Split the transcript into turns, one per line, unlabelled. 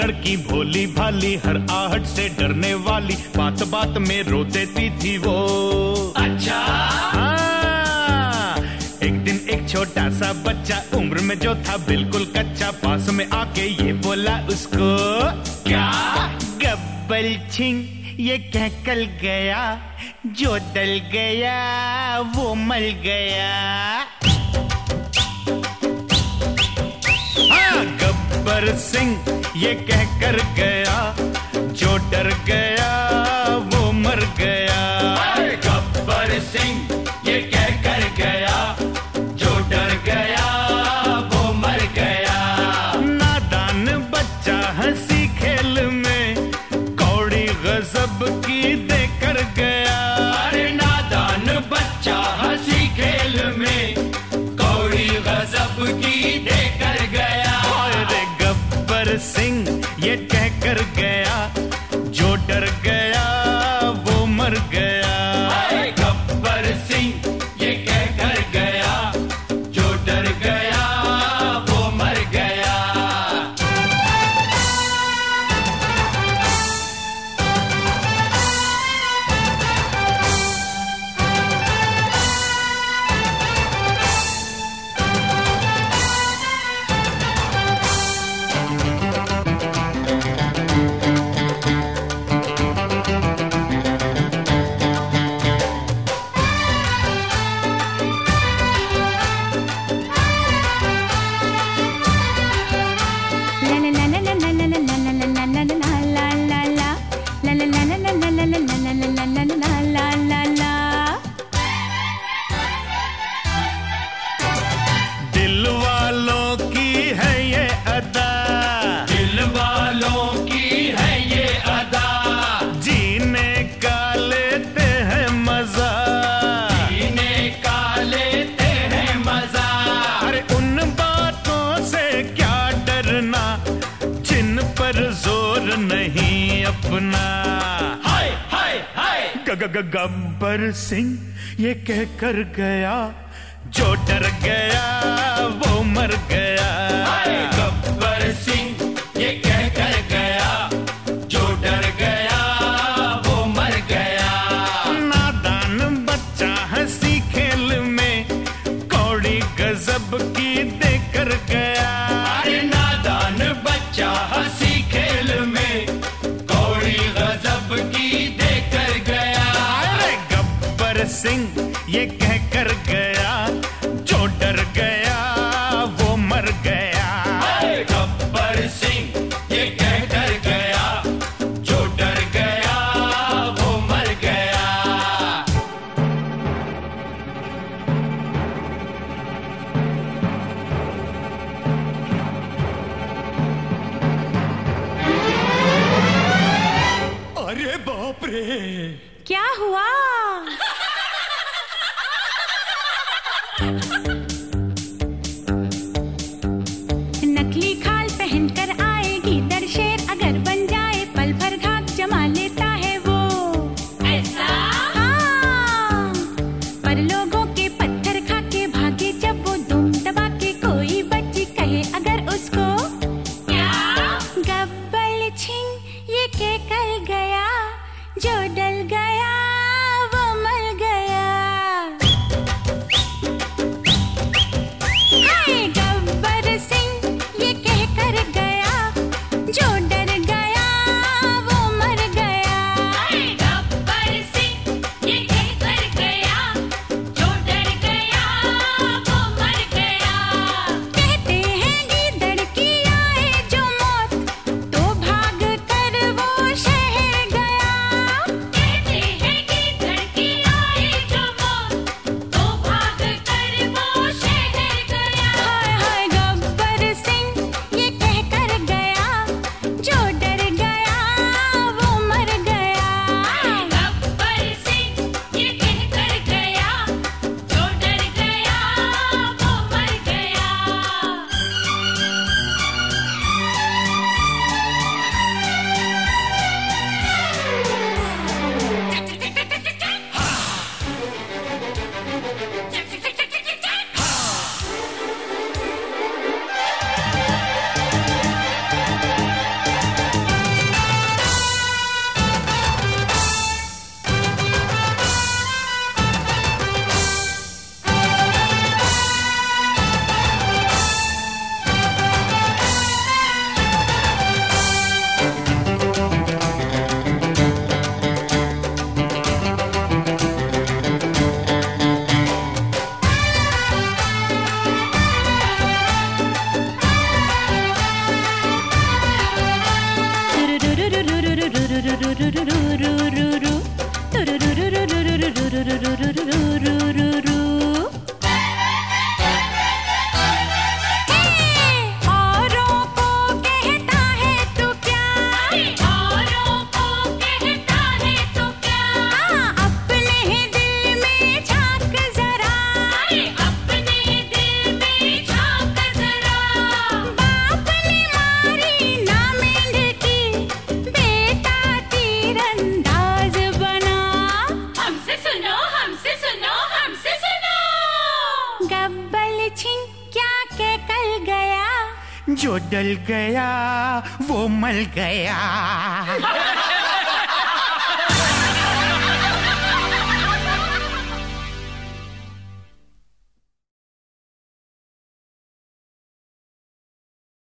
लड़की भोली भाली हर आहट से डरने वाली। बात बात में रो देती थी वो।
अच्छा।
हाँ, एक दिन एक छोटा सा बच्चा उम्र में जो था बिल्कुल कच्चा पास में आके ये बोला उसको
क्या?
गब्बल छिंग ये कह कल गया? जो दल गया वो मल गया। हाँ गब्बर सिंह ये कहकर गया जो डर गया।
कह कर
गब्बर सिंह ये कहकर गया जो डर गया वो मर गया
सिंह ये कह कर गया जो डर गया वो मर गया।
गब्बर सिंह ये कह कर गया जो डर गया वो मर गया।
अरे
बाप रे!
क्या हुआ?
जो डल गया वो मल गया।